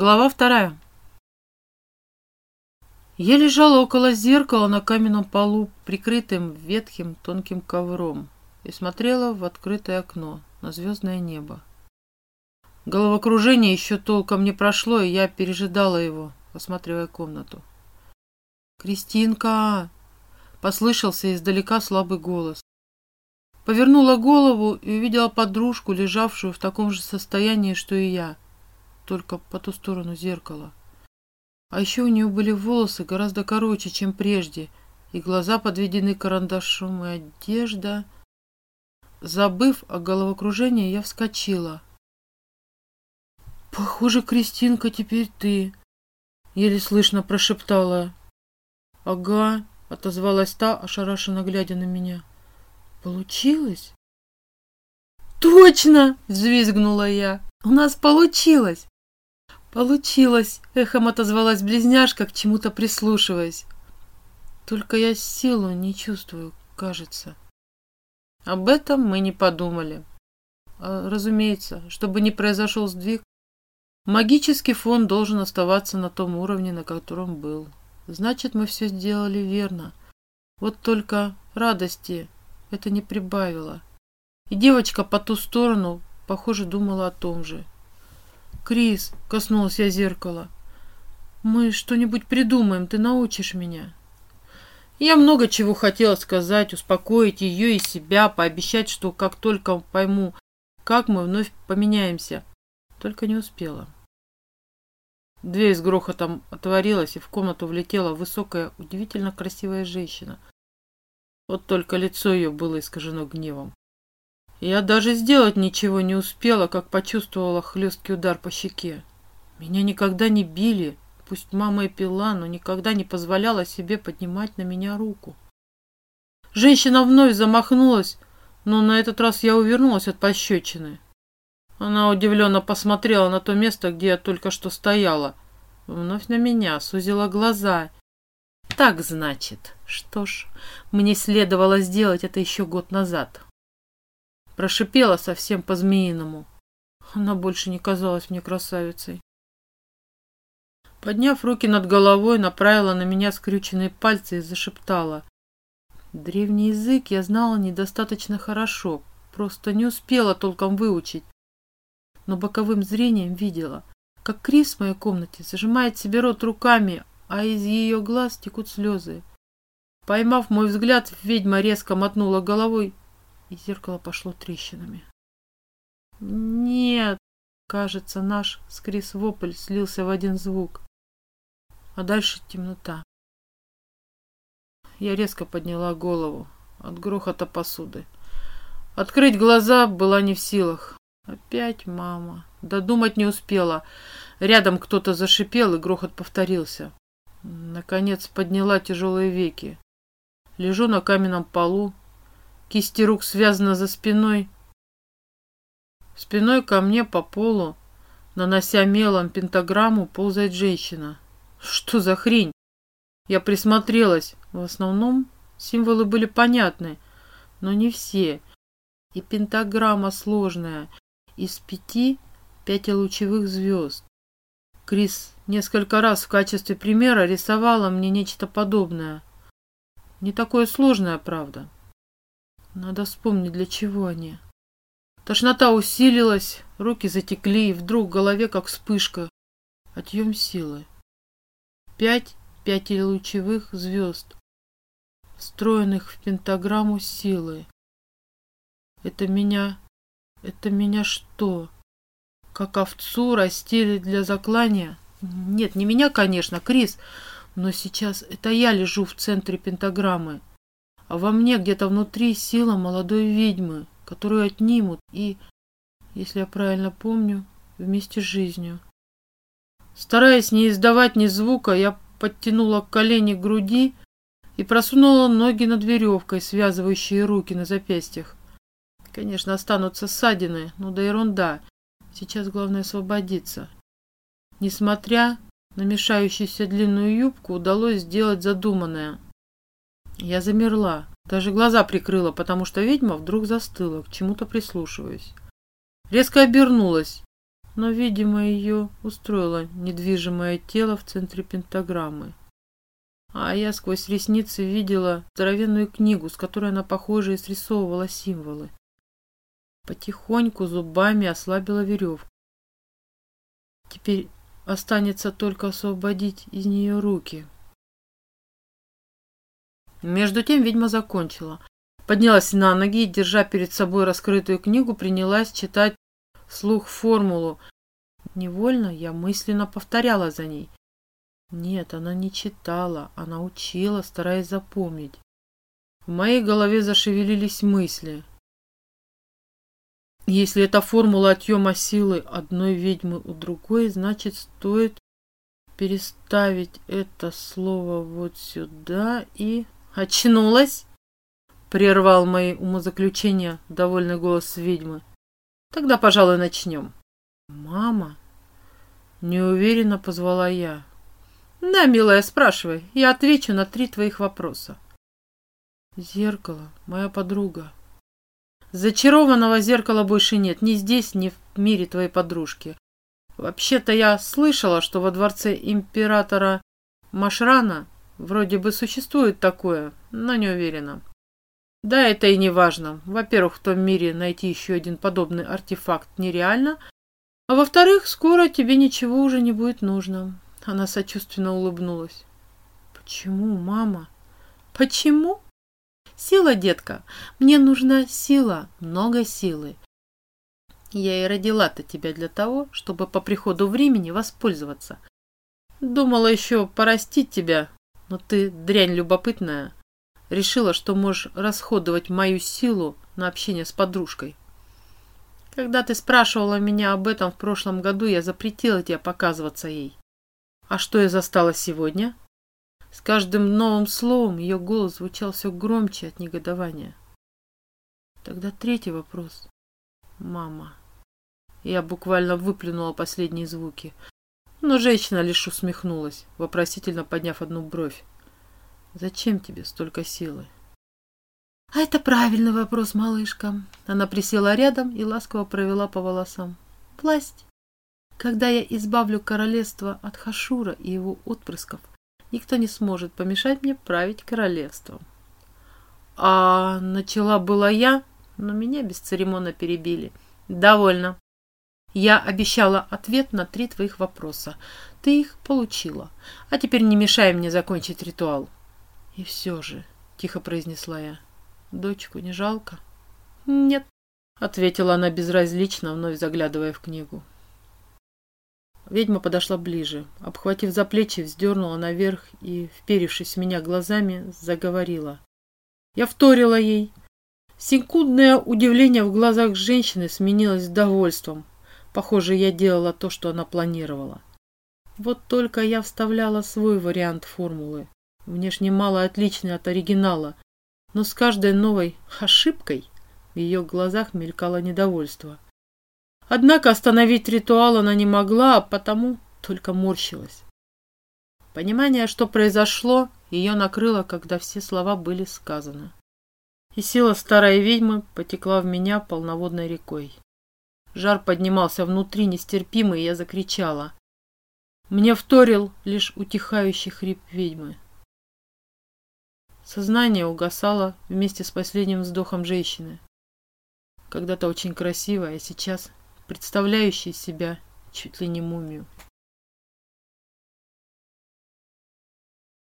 Глава вторая. Я лежала около зеркала на каменном полу, прикрытым ветхим тонким ковром, и смотрела в открытое окно на звездное небо. Головокружение еще толком не прошло, и я пережидала его, осматривая комнату. «Кристинка!» — послышался издалека слабый голос. Повернула голову и увидела подружку, лежавшую в таком же состоянии, что и я — только по ту сторону зеркала. А еще у нее были волосы гораздо короче, чем прежде, и глаза подведены карандашом, и одежда... Забыв о головокружении, я вскочила. «Похоже, Кристинка, теперь ты!» Еле слышно прошептала. «Ага», — отозвалась та, ошарашенно глядя на меня. «Получилось?» «Точно!» — взвизгнула я. «У нас получилось!» «Получилось!» — эхом отозвалась близняшка, к чему-то прислушиваясь. «Только я силу не чувствую, кажется». Об этом мы не подумали. А, разумеется, чтобы не произошел сдвиг, магический фон должен оставаться на том уровне, на котором был. Значит, мы все сделали верно. Вот только радости это не прибавило. И девочка по ту сторону, похоже, думала о том же. «Крис», — коснулась я зеркала, — «мы что-нибудь придумаем, ты научишь меня». Я много чего хотела сказать, успокоить ее и себя, пообещать, что как только пойму, как мы вновь поменяемся. Только не успела. Дверь с грохотом отворилась, и в комнату влетела высокая, удивительно красивая женщина. Вот только лицо ее было искажено гневом. Я даже сделать ничего не успела, как почувствовала хлесткий удар по щеке. Меня никогда не били, пусть мама и пила, но никогда не позволяла себе поднимать на меня руку. Женщина вновь замахнулась, но на этот раз я увернулась от пощечины. Она удивленно посмотрела на то место, где я только что стояла. Вновь на меня, сузила глаза. Так, значит. Что ж, мне следовало сделать это еще год назад. Прошипела совсем по-змеиному. Она больше не казалась мне красавицей. Подняв руки над головой, направила на меня скрюченные пальцы и зашептала. Древний язык я знала недостаточно хорошо, просто не успела толком выучить. Но боковым зрением видела, как Крис в моей комнате зажимает себе рот руками, а из ее глаз текут слезы. Поймав мой взгляд, ведьма резко мотнула головой и зеркало пошло трещинами. «Нет!» Кажется, наш скрис вопль слился в один звук. А дальше темнота. Я резко подняла голову от грохота посуды. Открыть глаза была не в силах. Опять мама. Додумать не успела. Рядом кто-то зашипел, и грохот повторился. Наконец подняла тяжелые веки. Лежу на каменном полу, Кисти рук связаны за спиной. Спиной ко мне по полу, нанося мелом пентаграмму, ползает женщина. Что за хрень? Я присмотрелась. В основном символы были понятны, но не все. И пентаграмма сложная. Из пяти пятилучевых звезд. Крис несколько раз в качестве примера рисовала мне нечто подобное. Не такое сложное, правда. Надо вспомнить, для чего они. Тошнота усилилась, руки затекли, и вдруг в голове, как вспышка, отъем силы. Пять пятилучевых звезд, встроенных в пентаграмму силы. Это меня... Это меня что? Как овцу растили для заклания? Нет, не меня, конечно, Крис, но сейчас это я лежу в центре пентаграммы а во мне где-то внутри сила молодой ведьмы, которую отнимут и, если я правильно помню, вместе с жизнью. Стараясь не издавать ни звука, я подтянула колени к груди и просунула ноги над веревкой, связывающей руки на запястьях. Конечно, останутся ссадины, но да ерунда. Сейчас главное освободиться. Несмотря на мешающуюся длинную юбку, удалось сделать задуманное. Я замерла, даже глаза прикрыла, потому что ведьма вдруг застыла, к чему-то прислушиваясь. Резко обернулась. но, видимо, ее устроило недвижимое тело в центре пентаграммы. А я сквозь ресницы видела здоровенную книгу, с которой она, похоже, и срисовывала символы. Потихоньку зубами ослабила веревку. Теперь останется только освободить из нее руки. Между тем ведьма закончила. Поднялась на ноги и, держа перед собой раскрытую книгу, принялась читать вслух формулу. Невольно я мысленно повторяла за ней. Нет, она не читала, она учила, стараясь запомнить. В моей голове зашевелились мысли. Если это формула отъема силы одной ведьмы у другой, значит, стоит переставить это слово вот сюда и... Очнулась? Прервал мои умозаключения довольный голос ведьмы. Тогда, пожалуй, начнем. Мама? Неуверенно позвала я. Да, милая, спрашивай. Я отвечу на три твоих вопроса. Зеркало, моя подруга. Зачарованного зеркала больше нет, ни здесь, ни в мире твоей подружки. Вообще-то я слышала, что во дворце императора Машрана вроде бы существует такое, но не уверена. Да, это и не важно. Во-первых, в том мире найти еще один подобный артефакт нереально, а во-вторых, скоро тебе ничего уже не будет нужно. Она сочувственно улыбнулась. Почему, мама? Почему? Сила, детка. Мне нужна сила, много силы. Я и родила-то тебя для того, чтобы по приходу времени воспользоваться. Думала еще порастить тебя, но ты дрянь любопытная. Решила, что можешь расходовать мою силу на общение с подружкой. Когда ты спрашивала меня об этом в прошлом году, я запретила тебе показываться ей. А что я застала сегодня? С каждым новым словом ее голос звучал все громче от негодования. Тогда третий вопрос. Мама. Я буквально выплюнула последние звуки. Но женщина лишь усмехнулась, вопросительно подняв одну бровь. «Зачем тебе столько силы?» «А это правильный вопрос, малышка». Она присела рядом и ласково провела по волосам. «Власть. Когда я избавлю королевство от Хашура и его отпрысков, Никто не сможет помешать мне править королевством. А начала была я, но меня бесцеремонно перебили. Довольно. Я обещала ответ на три твоих вопроса. Ты их получила. А теперь не мешай мне закончить ритуал. И все же, тихо произнесла я, дочку не жалко? Нет, ответила она безразлично, вновь заглядывая в книгу. Ведьма подошла ближе, обхватив за плечи, вздернула наверх и, вперившись в меня глазами, заговорила. Я вторила ей. Секундное удивление в глазах женщины сменилось довольством. Похоже, я делала то, что она планировала. Вот только я вставляла свой вариант формулы, внешне мало отличный от оригинала, но с каждой новой ошибкой в ее глазах мелькало недовольство. Однако остановить ритуал она не могла, а потому только морщилась. Понимание, что произошло, ее накрыло, когда все слова были сказаны. И сила старой ведьмы потекла в меня полноводной рекой. Жар поднимался внутри нестерпимый, и я закричала. Мне вторил лишь утихающий хрип ведьмы. Сознание угасало вместе с последним вздохом женщины. Когда-то очень красивая, а сейчас представляющий себя чуть ли не мумию.